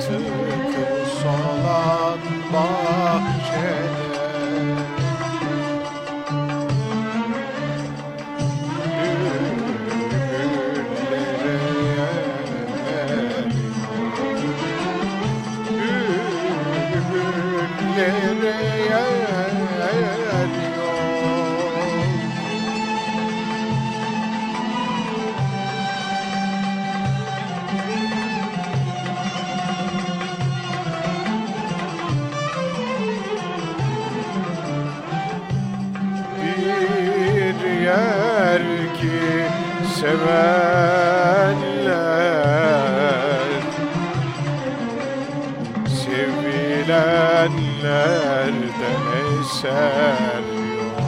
Two. Yer ki sevenler sevilenlerden eser yok.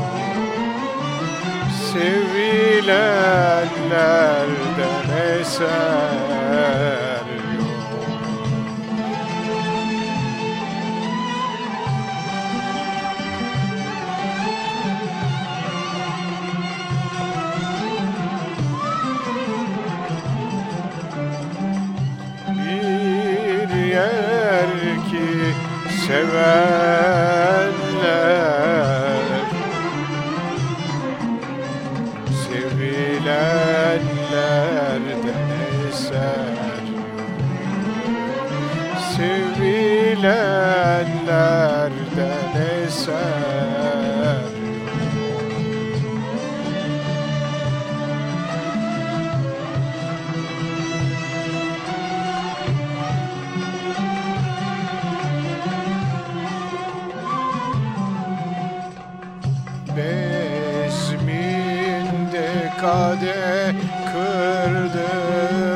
Sevilenlerden eser sevenler. Sevilenlerden eser. Sevilenlerden eser Bezminde kade kırdığımız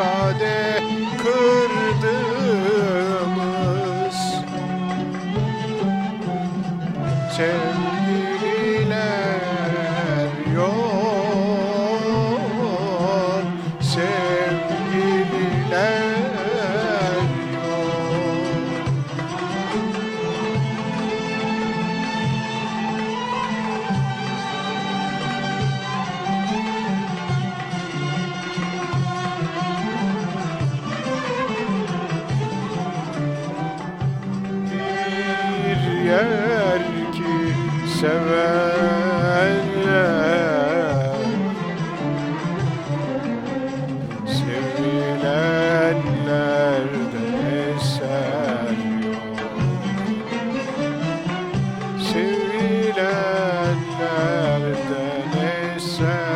Bezminde kade kırdığımız. Sevgililer yeter ki sevenler. Sevilenlerde eser yok. Sevilenlerde eser